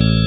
you